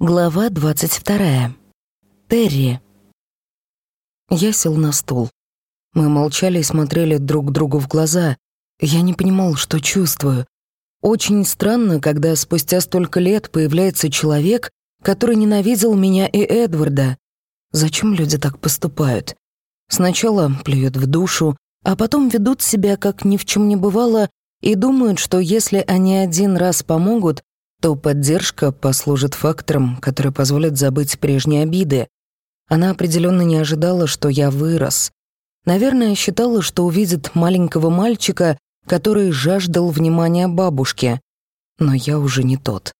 Глава двадцать вторая. Терри. Я сел на стул. Мы молчали и смотрели друг другу в глаза. Я не понимал, что чувствую. Очень странно, когда спустя столько лет появляется человек, который ненавидел меня и Эдварда. Зачем люди так поступают? Сначала плюют в душу, а потом ведут себя, как ни в чем не бывало, и думают, что если они один раз помогут, то поддержка послужит фактором, который позволит забыть прежние обиды. Она определенно не ожидала, что я вырос. Наверное, считала, что увидит маленького мальчика, который жаждал внимания бабушки. Но я уже не тот.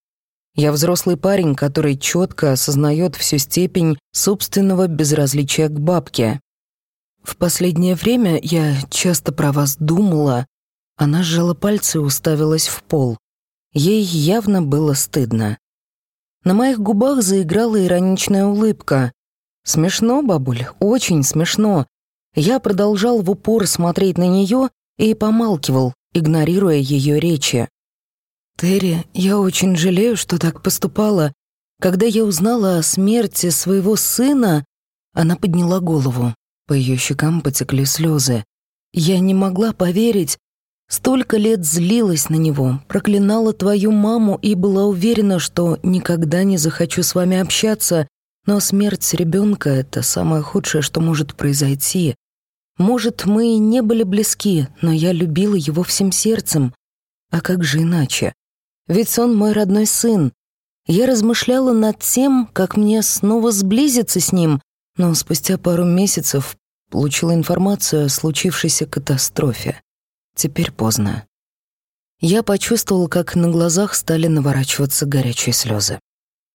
Я взрослый парень, который четко осознает всю степень собственного безразличия к бабке. В последнее время я часто про вас думала. Она сжала пальцы и уставилась в пол. Ей явно было стыдно. На моих губах заиграла ироничная улыбка. Смешно, бабуль, очень смешно. Я продолжал в упор смотреть на нее и помалкивал, игнорируя ее речи. «Терри, я очень жалею, что так поступала. Когда я узнала о смерти своего сына...» Она подняла голову. По ее щекам потекли слезы. Я не могла поверить, Столько лет злилась на него, проклинала твою маму и была уверена, что никогда не захочу с вами общаться, но смерть ребенка — это самое худшее, что может произойти. Может, мы и не были близки, но я любила его всем сердцем. А как же иначе? Ведь он мой родной сын. Я размышляла над тем, как мне снова сблизиться с ним, но спустя пару месяцев получила информацию о случившейся катастрофе. Теперь поздно. Я почувствовал, как на глазах стали наворачиваться горячие слезы.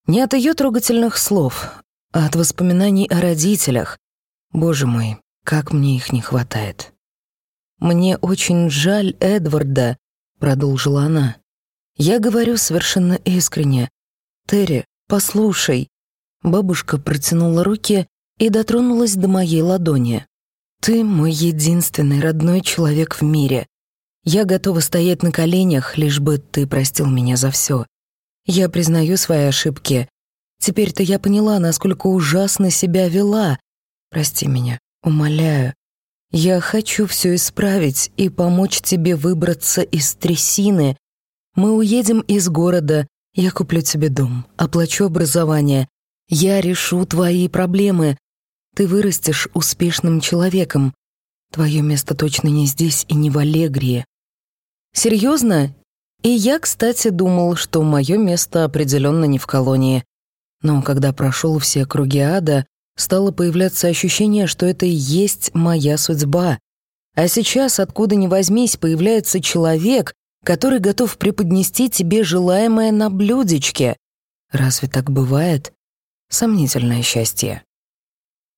Не от ее трогательных слов, а от воспоминаний о родителях. Боже мой, как мне их не хватает. «Мне очень жаль Эдварда», — продолжила она. «Я говорю совершенно искренне. Терри, послушай». Бабушка протянула руки и дотронулась до моей ладони. «Ты мой единственный родной человек в мире. Я готова стоять на коленях, лишь бы ты простил меня за все. Я признаю свои ошибки. Теперь-то я поняла, насколько ужасно себя вела. Прости меня, умоляю. Я хочу все исправить и помочь тебе выбраться из трясины. Мы уедем из города, я куплю тебе дом, оплачу образование. Я решу твои проблемы. Ты вырастешь успешным человеком. Твое место точно не здесь и не в Аллегрии. Серьезно? И я, кстати, думал, что мое место определенно не в колонии. Но когда прошел все круги ада, стало появляться ощущение, что это и есть моя судьба. А сейчас, откуда ни возьмись, появляется человек, который готов преподнести тебе желаемое на блюдечке. Разве так бывает? Сомнительное счастье.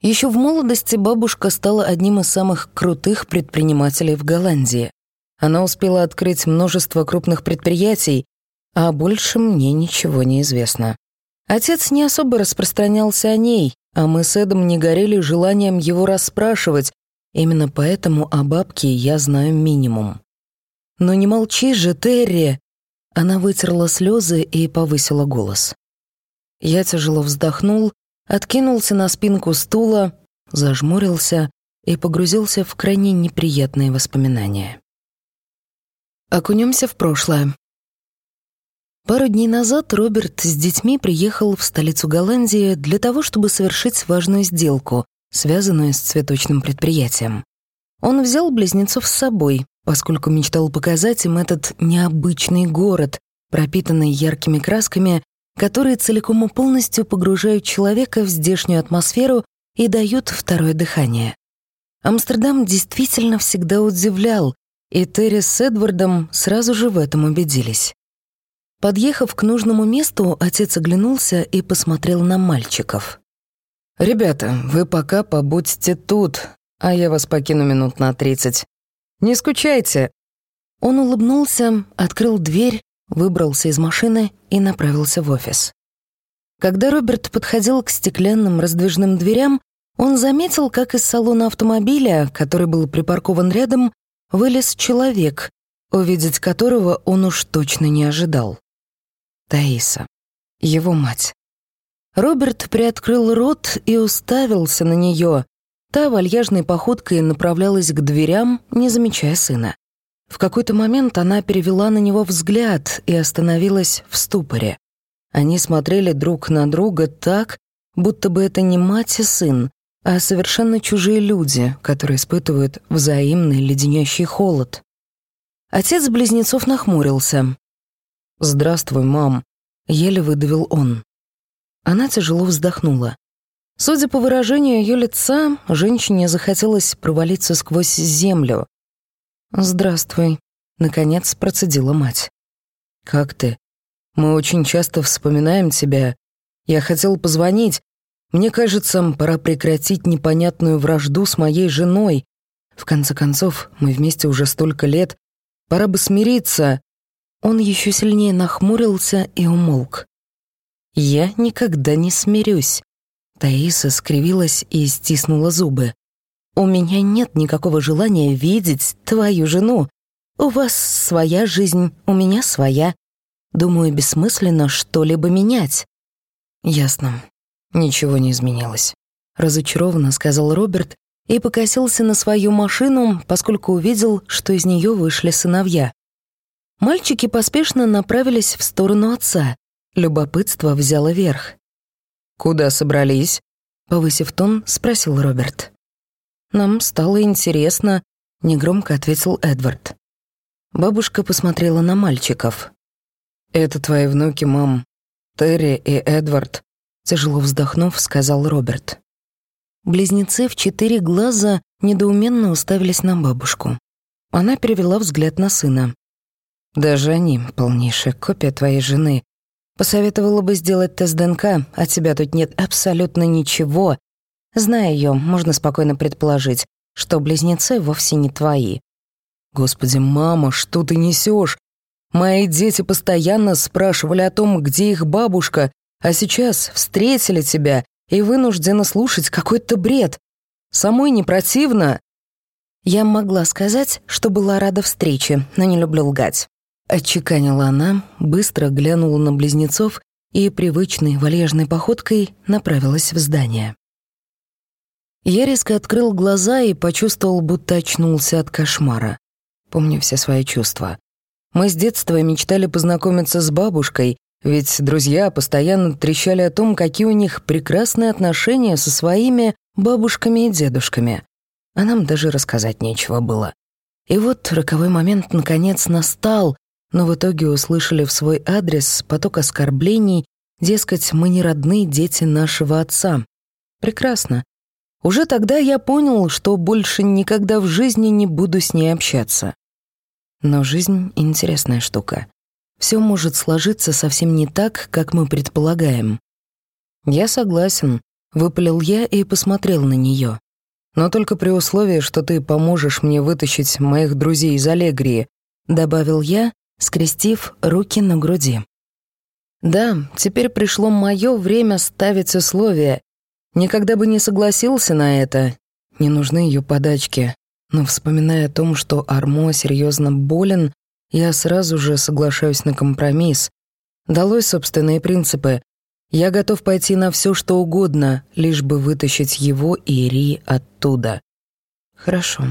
Еще в молодости бабушка стала одним из самых крутых предпринимателей в Голландии. Она успела открыть множество крупных предприятий, а больше мне ничего не известно. Отец не особо распространялся о ней, а мы с Эдом не горели желанием его расспрашивать, именно поэтому о бабке я знаю минимум. «Но не молчи же, Терри!» Она вытерла слезы и повысила голос. Я тяжело вздохнул, откинулся на спинку стула, зажмурился и погрузился в крайне неприятные воспоминания. Окунемся в прошлое. Пару дней назад Роберт с детьми приехал в столицу Голландии для того, чтобы совершить важную сделку, связанную с цветочным предприятием. Он взял близнецов с собой, поскольку мечтал показать им этот необычный город, пропитанный яркими красками, которые целиком и полностью погружают человека в здешнюю атмосферу и дают второе дыхание. Амстердам действительно всегда удивлял, и Терри с Эдвардом сразу же в этом убедились. Подъехав к нужному месту, отец оглянулся и посмотрел на мальчиков. «Ребята, вы пока побудьте тут, а я вас покину минут на тридцать. Не скучайте!» Он улыбнулся, открыл дверь, выбрался из машины и направился в офис. Когда Роберт подходил к стеклянным раздвижным дверям, он заметил, как из салона автомобиля, который был припаркован рядом, вылез человек, увидеть которого он уж точно не ожидал. Таиса, его мать. Роберт приоткрыл рот и уставился на нее. Та вальяжной походкой направлялась к дверям, не замечая сына. В какой-то момент она перевела на него взгляд и остановилась в ступоре. Они смотрели друг на друга так, будто бы это не мать и сын, а совершенно чужие люди, которые испытывают взаимный леденящий холод. Отец близнецов нахмурился. «Здравствуй, мам», — еле выдавил он. Она тяжело вздохнула. Судя по выражению ее лица, женщине захотелось провалиться сквозь землю. «Здравствуй», — наконец процедила мать. «Как ты? Мы очень часто вспоминаем тебя. Я хотел позвонить. Мне кажется, пора прекратить непонятную вражду с моей женой. В конце концов, мы вместе уже столько лет. Пора бы смириться». Он еще сильнее нахмурился и умолк. «Я никогда не смирюсь», Таиса скривилась и стиснула зубы. «У меня нет никакого желания видеть твою жену. У вас своя жизнь, у меня своя. Думаю, бессмысленно что-либо менять». «Ясно. Ничего не изменилось», — разочарованно сказал Роберт и покосился на свою машину, поскольку увидел, что из нее вышли сыновья. Мальчики поспешно направились в сторону отца. Любопытство взяло верх. «Куда собрались?» — повысив тон, спросил Роберт. «Нам стало интересно», — негромко ответил Эдвард. Бабушка посмотрела на мальчиков. «Это твои внуки, мам. Терри и Эдвард», — тяжело вздохнув, сказал Роберт. Близнецы в четыре глаза недоуменно уставились на бабушку. Она перевела взгляд на сына. «Даже они — полнейшая копия твоей жены», Посоветовала бы сделать тест ДНК, от тебя тут нет абсолютно ничего. Зная ее, можно спокойно предположить, что близнецы вовсе не твои. Господи, мама, что ты несешь? Мои дети постоянно спрашивали о том, где их бабушка, а сейчас встретили тебя и вынуждены слушать какой-то бред. Самой не противно. Я могла сказать, что была рада встрече, но не люблю лгать. Отчеканила она, быстро глянула на близнецов и привычной вальяжной походкой направилась в здание. Я резко открыл глаза и почувствовал, будто очнулся от кошмара. Помню все свои чувства. Мы с детства мечтали познакомиться с бабушкой, ведь друзья постоянно трещали о том, какие у них прекрасные отношения со своими бабушками и дедушками. А нам даже рассказать нечего было. И вот роковой момент наконец настал, но в итоге услышали в свой адрес поток оскорблений, дескать, мы не родные дети нашего отца. Прекрасно. Уже тогда я понял, что больше никогда в жизни не буду с ней общаться. Но жизнь — интересная штука. Все может сложиться совсем не так, как мы предполагаем. «Я согласен», — выпалил я и посмотрел на нее. «Но только при условии, что ты поможешь мне вытащить моих друзей из Аллегрии», — добавил я, скрестив руки на груди. Да, теперь пришло мое время ставить условия. Никогда бы не согласился на это. Не нужны ее подачки. Но вспоминая о том, что Армо серьезно болен, я сразу же соглашаюсь на компромисс. Долой собственные принципы. Я готов пойти на все, что угодно, лишь бы вытащить его и Ри оттуда. «Хорошо,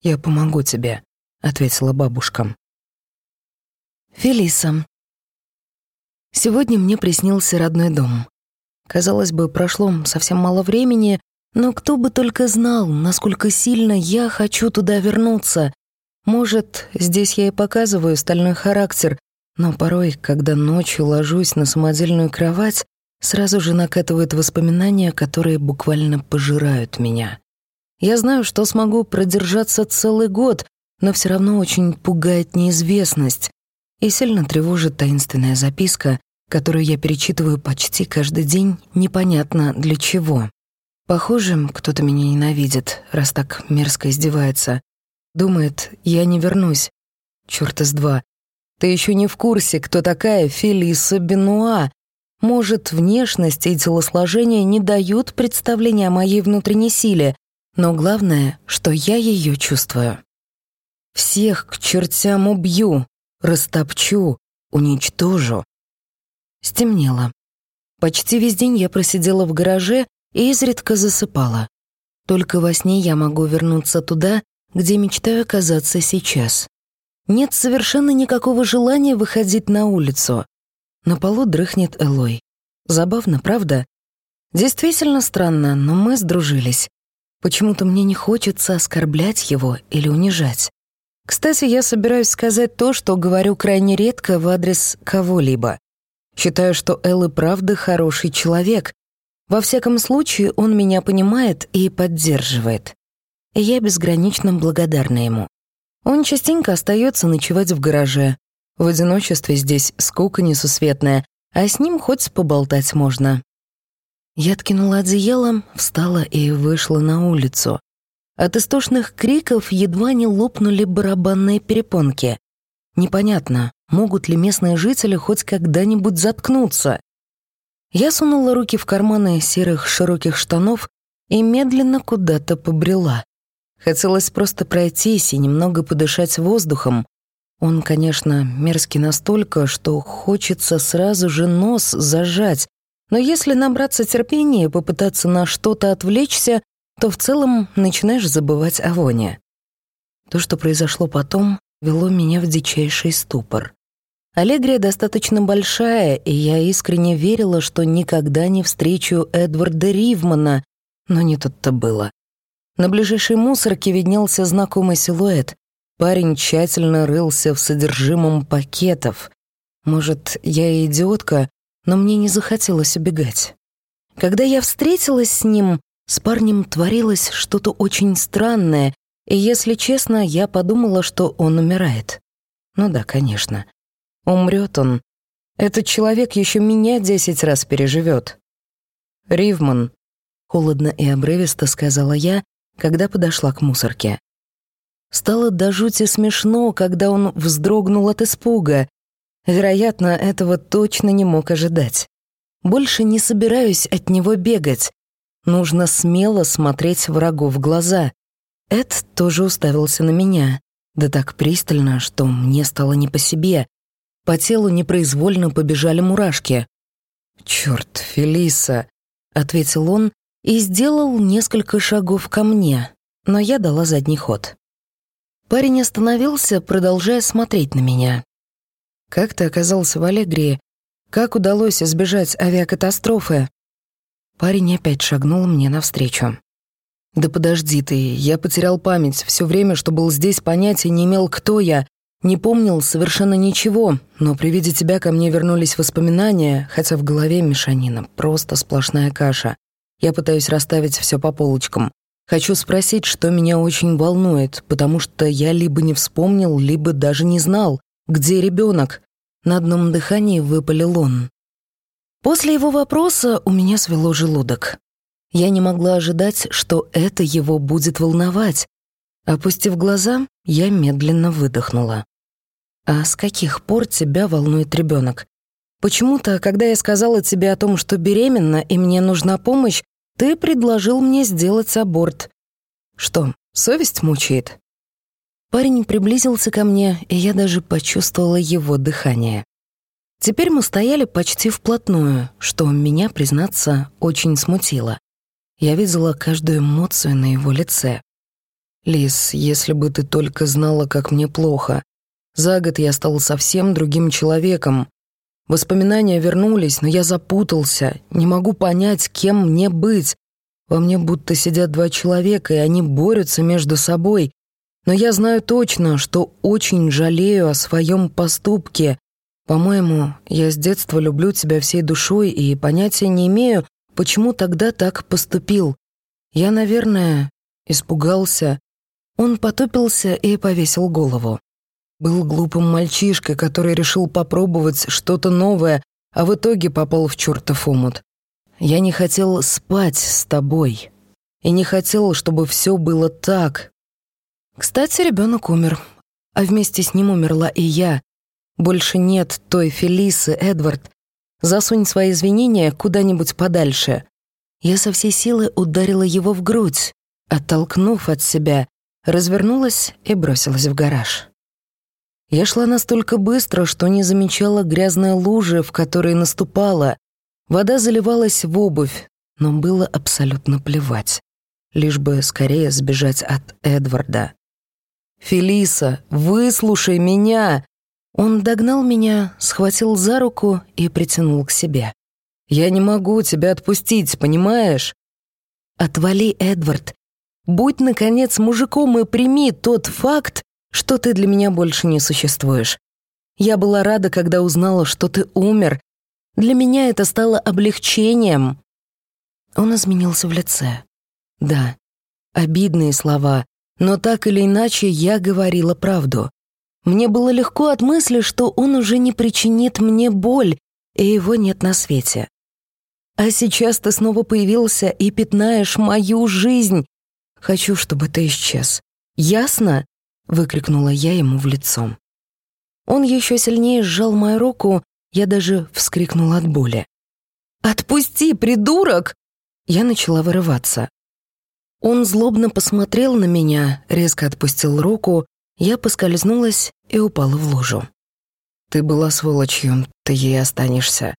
я помогу тебе», — ответила бабушка. Фелиса. Сегодня мне приснился родной дом. Казалось бы, прошло совсем мало времени, но кто бы только знал, насколько сильно я хочу туда вернуться. Может, здесь я и показываю стальной характер, но порой, когда ночью ложусь на самодельную кровать, сразу же накатывают воспоминания, которые буквально пожирают меня. Я знаю, что смогу продержаться целый год, но все равно очень пугает неизвестность. И сильно тревожит таинственная записка, которую я перечитываю почти каждый день, непонятно для чего. Похоже, кто-то меня ненавидит, раз так мерзко издевается. Думает, я не вернусь. Чёрт из два. Ты еще не в курсе, кто такая Фелиса Бенуа. Может, внешность и телосложение не дают представления о моей внутренней силе, но главное, что я ее чувствую. Всех к чертям убью, растопчу, уничтожу. Стемнело. Почти весь день я просидела в гараже и изредка засыпала. Только во сне я могу вернуться туда, где мечтаю оказаться сейчас. Нет совершенно никакого желания выходить на улицу. На полу дрыхнет Элой. Забавно, правда? Действительно странно, но мы сдружились. Почему-то мне не хочется оскорблять его или унижать. Кстати, я собираюсь сказать то, что говорю крайне редко в адрес кого-либо. Считаю, что Эл правда хороший человек. Во всяком случае, он меня понимает и поддерживает. И я безгранично благодарна ему. Он частенько остается ночевать в гараже. В одиночестве здесь скука несусветная, а с ним хоть поболтать можно. Я откинула одеяло, встала и вышла на улицу. От истошных криков едва не лопнули барабанные перепонки. Непонятно, могут ли местные жители хоть когда-нибудь заткнуться. Я сунула руки в карманы серых широких штанов и медленно куда-то побрела. Хотелось просто пройтись и немного подышать воздухом. Он, конечно, мерзкий настолько, что хочется сразу же нос зажать, но если набраться терпения и попытаться на что-то отвлечься, то в целом начинаешь забывать о воне. То, что произошло потом, вело меня в дичайший ступор. Аллегрия достаточно большая, и я искренне верила, что никогда не встречу Эдварда Ривмана, но не тут-то было. На ближайшей мусорке виднелся знакомый силуэт. Парень тщательно рылся в содержимом пакетов. Может, я идиотка, но мне не захотелось убегать. Когда я встретилась с ним, с парнем творилось что-то очень странное, и, если честно, я подумала, что он умирает. Ну да, конечно. Умрет он. Этот человек еще меня десять раз переживет. «Ривман», — холодно и обрывисто сказала я, когда подошла к мусорке. Стало до жути смешно, когда он вздрогнул от испуга. Вероятно, этого точно не мог ожидать. Больше не собираюсь от него бегать. Нужно смело смотреть врагу в глаза. Эд тоже уставился на меня, да так пристально, что мне стало не по себе. По телу непроизвольно побежали мурашки. «Чёрт, Фелиса!» — ответил он и сделал несколько шагов ко мне, но я дала задний ход. Парень остановился, продолжая смотреть на меня. «Как ты оказался в Аллегрии? Как удалось избежать авиакатастрофы?» Парень опять шагнул мне навстречу. «Да подожди ты, я потерял память. Все время, что был здесь, понятия не имел, кто я. Не помнил совершенно ничего, но при виде тебя ко мне вернулись воспоминания, хотя в голове мешанина, просто сплошная каша. Я пытаюсь расставить все по полочкам. Хочу спросить, что меня очень волнует, потому что я либо не вспомнил, либо даже не знал, где ребенок. На одном дыхании выпалил он. После его вопроса у меня свело желудок. Я не могла ожидать, что это его будет волновать. Опустив глаза, я медленно выдохнула. «А с каких пор тебя волнует ребенок? Почему-то, когда я сказала тебе о том, что беременна и мне нужна помощь, ты предложил мне сделать аборт. Что, совесть мучает?» Парень приблизился ко мне, и я даже почувствовала его дыхание. Теперь мы стояли почти вплотную, что меня, признаться, очень смутило. Я видела каждую эмоцию на его лице. «Лис, если бы ты только знала, как мне плохо. За год я стал совсем другим человеком. Воспоминания вернулись, но я запутался, не могу понять, кем мне быть. Во мне будто сидят два человека, и они борются между собой. Но я знаю точно, что очень жалею о своем поступке. По-моему, я с детства люблю тебя всей душой и понятия не имею, почему тогда так поступил. Я, наверное, испугался. Он потупился и повесил голову. Был глупым мальчишкой, который решил попробовать что-то новое, а в итоге попал в чертов омут. Я не хотел спать с тобой. И не хотел, чтобы все было так. Кстати, ребенок умер. А вместе с ним умерла и я. Больше нет той Фелисы, Эдвард. Засунь свои извинения куда-нибудь подальше. Я со всей силы ударила его в грудь, оттолкнув от себя, развернулась и бросилась в гараж. Я шла настолько быстро, что не замечала грязной лужи, в которой наступала. Вода заливалась в обувь, но было абсолютно плевать. Лишь бы скорее сбежать от Эдварда. «Фелиса, выслушай меня!» Он догнал меня, схватил за руку и притянул к себе. «Я не могу тебя отпустить, понимаешь?» «Отвали, Эдвард. Будь, наконец, мужиком и прими тот факт, что ты для меня больше не существуешь. Я была рада, когда узнала, что ты умер. Для меня это стало облегчением». Он изменился в лице. Да, обидные слова, но так или иначе я говорила правду. Мне было легко от мысли, что он уже не причинит мне боль, и его нет на свете. А сейчас ты снова появился и пятнаешь мою жизнь. Хочу, чтобы ты исчез. Ясно? Выкрикнула я ему в лицо. Он еще сильнее сжал мою руку, я даже вскрикнула от боли. «Отпусти, придурок!» Я начала вырываться. Он злобно посмотрел на меня, резко отпустил руку, я поскользнулась и упала в лужу. «Ты была сволочью, ты ей останешься.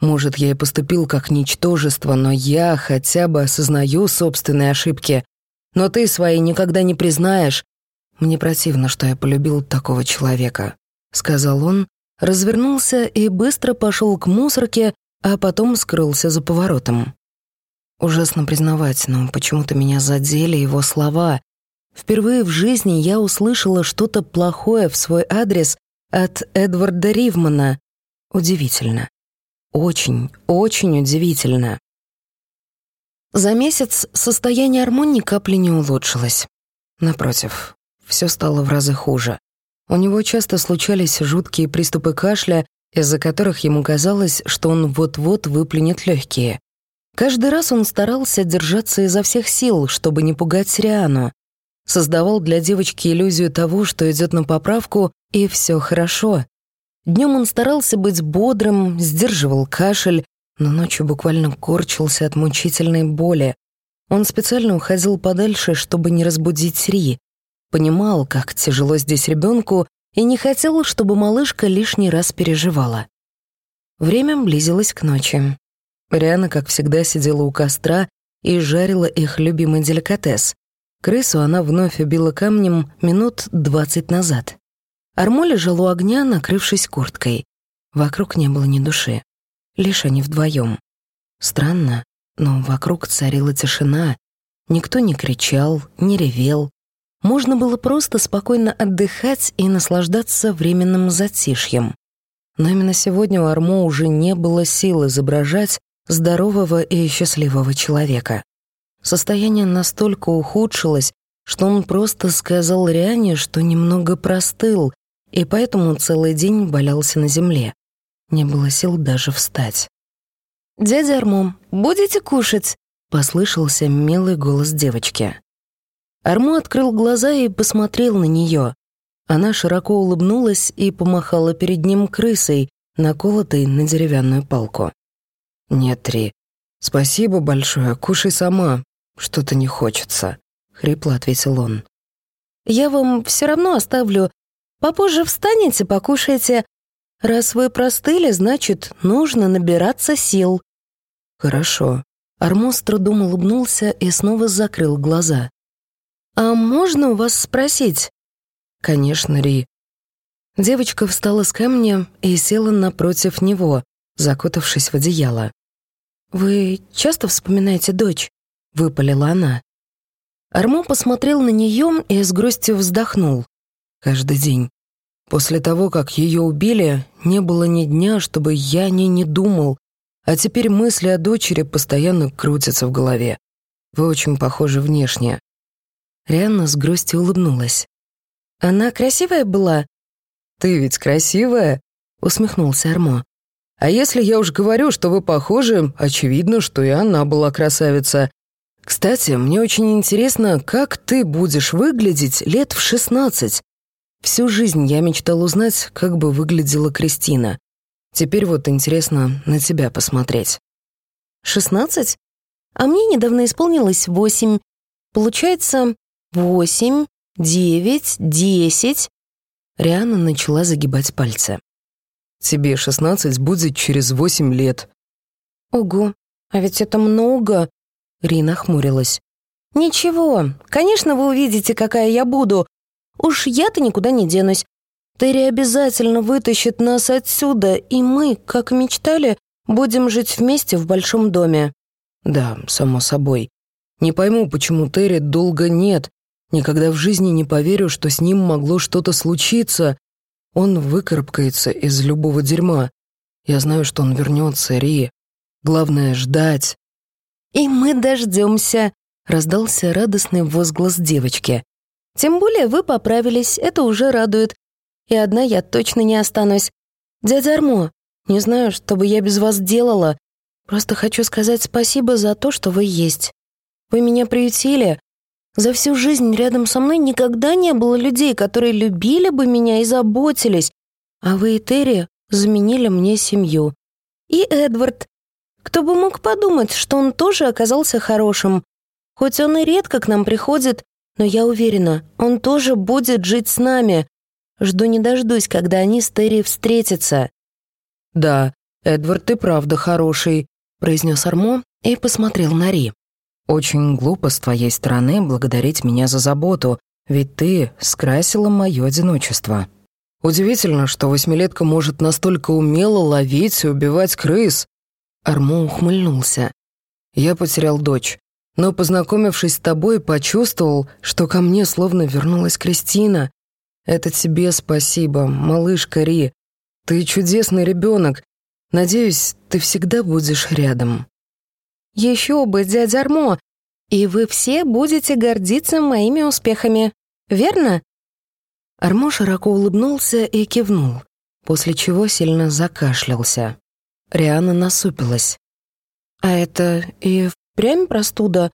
Может, я и поступил как ничтожество, но я хотя бы осознаю собственные ошибки. Но ты свои никогда не признаешь. Мне противно, что я полюбил такого человека», — сказал он, развернулся и быстро пошел к мусорке, а потом скрылся за поворотом. Ужасно признавать, но почему-то меня задели его слова. Впервые в жизни я услышала что-то плохое в свой адрес от Эдварда Ривмана. Удивительно. Очень, очень удивительно. За месяц состояние Армон ни капли не улучшилось. Напротив, все стало в разы хуже. У него часто случались жуткие приступы кашля, из-за которых ему казалось, что он вот-вот выплюнет легкие. Каждый раз он старался держаться изо всех сил, чтобы не пугать Сириану. Создавал для девочки иллюзию того, что идет на поправку, и все хорошо. Днем он старался быть бодрым, сдерживал кашель, но ночью буквально корчился от мучительной боли. Он специально уходил подальше, чтобы не разбудить Сри. Понимал, как тяжело здесь ребенку, и не хотел, чтобы малышка лишний раз переживала. Время близилось к ночи. Риана, как всегда, сидела у костра и жарила их любимый деликатес. Крысу она вновь убила камнем минут двадцать назад. Армо лежал у огня, накрывшись курткой. Вокруг не было ни души. Лишь они вдвоем. Странно, но вокруг царила тишина. Никто не кричал, не ревел. Можно было просто спокойно отдыхать и наслаждаться временным затишьем. Но именно сегодня у Армо уже не было сил изображать здорового и счастливого человека. Состояние настолько ухудшилось, что он просто сказал Риане, что немного простыл, и поэтому целый день валялся на земле. Не было сил даже встать. «Дядя Армо, будете кушать?» — послышался милый голос девочки. Армо открыл глаза и посмотрел на нее. Она широко улыбнулась и помахала перед ним крысой, наколотой на деревянную палку. «Нет, Три. Спасибо большое, кушай сама. Что-то не хочется», — хрипло ответил он. «Я вам все равно оставлю. Попозже встанете, покушайте. Раз вы простыли, значит, нужно набираться сил». «Хорошо». Армо с трудом улыбнулся и снова закрыл глаза. «А можно у вас спросить?» «Конечно, Ри». Девочка встала с камня и села напротив него, закутавшись в одеяло. «Вы часто вспоминаете дочь?» — выпалила она. Армо посмотрел на нее и с грустью вздохнул. «Каждый день. После того, как ее убили, не было ни дня, чтобы я о ней не думал, а теперь мысли о дочери постоянно крутятся в голове. Вы очень похожи внешне». Рианна с грустью улыбнулась. «Она красивая была?» «Ты ведь красивая?» — усмехнулся Армо. А если я уж говорю, что вы похожи, очевидно, что и она была красавица. Кстати, мне очень интересно, как ты будешь выглядеть лет в шестнадцать. Всю жизнь я мечтал узнать, как бы выглядела Кристина. Теперь вот интересно на тебя посмотреть. Шестнадцать? А мне недавно исполнилось восемь. Получается, восемь, девять, десять. Риана начала загибать пальцы. Тебе шестнадцать будет через восемь лет». «Ого, а ведь это много!» Рина хмурилась. «Ничего, конечно, вы увидите, какая я буду. Уж я-то никуда не денусь. Терри обязательно вытащит нас отсюда, и мы, как мечтали, будем жить вместе в большом доме». «Да, само собой. Не пойму, почему Терри долго нет. Никогда в жизни не поверю, что с ним могло что-то случиться. Он выкарабкается из любого дерьма. Я знаю, что он вернется, Ри. Главное — ждать». «И мы дождемся», — раздался радостный возглас девочки. «Тем более вы поправились, это уже радует и одна я точно не останусь. Дядя Армо, не знаю, что бы я без вас делала. Просто хочу сказать спасибо за то, что вы есть. Вы меня приютили. За всю жизнь рядом со мной никогда не было людей, которые любили бы меня и заботились. А вы и Терри заменили мне семью. И Эдвард. Кто бы мог подумать, что он тоже оказался хорошим. Хоть он и редко к нам приходит, но я уверена, он тоже будет жить с нами. Жду не дождусь, когда они с Терри встретятся». «Да, Эдвард, ты правда хороший», — произнес Армо и посмотрел на Ри. «Очень глупо с твоей стороны благодарить меня за заботу, ведь ты скрасила мое одиночество. Удивительно, что восьмилетка может настолько умело ловить и убивать крыс». Армо ухмыльнулся. «Я потерял дочь, но, познакомившись с тобой, почувствовал, что ко мне словно вернулась Кристина, это тебе спасибо, малышка Ри. Ты чудесный ребенок. Надеюсь, ты всегда будешь рядом. Еще бы, дядя Армо. И вы все будете гордиться моими успехами. Верно? Армо широко улыбнулся и кивнул, после чего сильно закашлялся. Риана насупилась. «А это и впрямь простуда?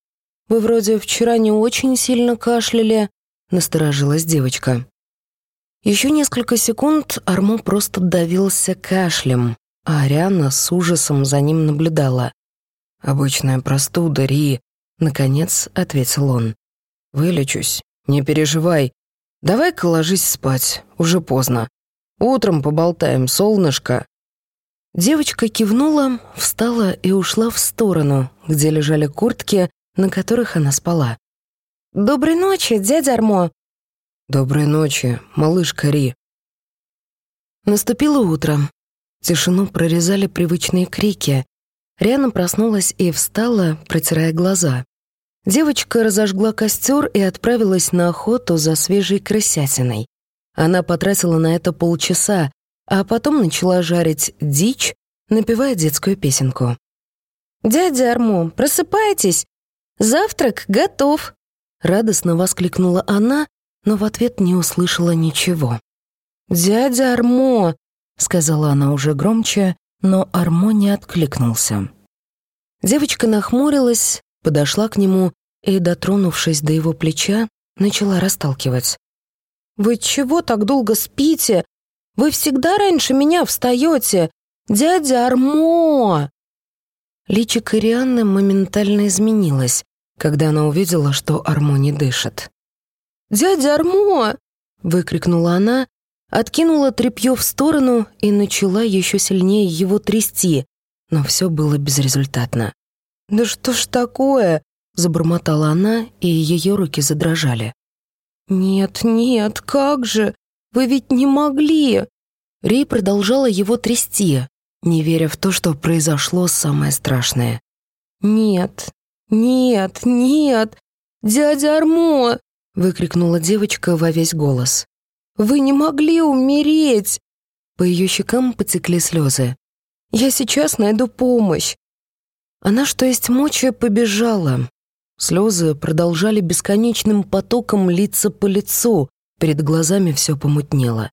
Вы вроде вчера не очень сильно кашляли», — насторожилась девочка. Еще несколько секунд Армо просто давился кашлем, а Ариана с ужасом за ним наблюдала. «Обычная простуда, Ри», — наконец ответил он. «Вылечусь, не переживай. Давай-ка ложись спать, уже поздно. Утром поболтаем, солнышко». Девочка кивнула, встала и ушла в сторону, где лежали куртки, на которых она спала. «Доброй ночи, дядя Армо!» «Доброй ночи, малышка Ри». Наступило утро. Тишину прорезали привычные крики. Риана проснулась и встала, протирая глаза. Девочка разожгла костер и отправилась на охоту за свежей крысятиной. Она потратила на это полчаса, а потом начала жарить дичь, напевая детскую песенку. «Дядя Армо, просыпайтесь! Завтрак готов!» Радостно воскликнула она но в ответ не услышала ничего. «Дядя Армо!» — сказала она уже громче, но Армо не откликнулся. Девочка нахмурилась, подошла к нему и, дотронувшись до его плеча, начала расталкивать. «Вы чего так долго спите? Вы всегда раньше меня встаете! Дядя Армо!» Личико Рианны моментально изменилось, когда она увидела, что Армо не дышит. «Дядя Армо!» — выкрикнула она, откинула тряпье в сторону и начала еще сильнее его трясти, но все было безрезультатно. «Да что ж такое?» — забормотала она, и ее руки задрожали. «Нет, нет, как же! Вы ведь не могли!» Ри продолжала его трясти, не веря в то, что произошло самое страшное. «Нет, нет, нет! Дядя Армо! выкрикнула девочка во весь голос. «Вы не могли умереть!» По ее щекам потекли слезы. «Я сейчас найду помощь!» Она, что есть мочи, побежала. Слезы продолжали бесконечным потоком литься по лицу, перед глазами все помутнело.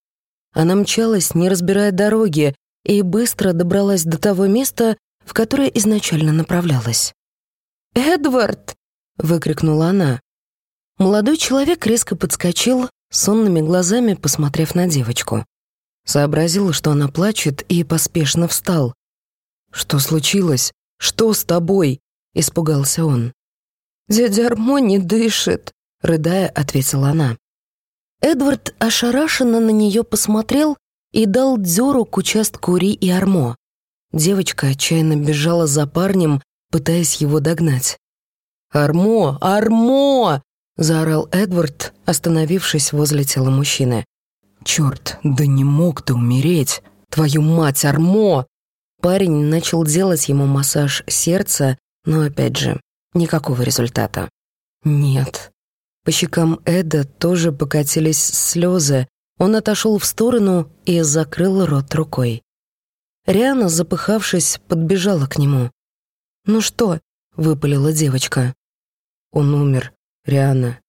Она мчалась, не разбирая дороги, и быстро добралась до того места, в которое изначально направлялась. «Эдвард!» — выкрикнула она. Молодой человек резко подскочил, сонными глазами посмотрев на девочку. Сообразил, что она плачет, и поспешно встал. «Что случилось? Что с тобой?» — испугался он. «Дядя Армо не дышит», — рыдая, ответила она. Эдвард ошарашенно на нее посмотрел и дал дёру к участку Ри и Армо. Девочка отчаянно бежала за парнем, пытаясь его догнать. «Армо! Армо!» — заорал Эдвард, остановившись возле тела мужчины. «Чёрт, да не мог ты умереть! Твою мать, Армо!» Парень начал делать ему массаж сердца, но опять же, никакого результата. «Нет». По щекам Эда тоже покатились слезы. Он отошел в сторону и закрыл рот рукой. Риана, запыхавшись, подбежала к нему. «Ну что?» — выпалила девочка. «Он умер, Риана.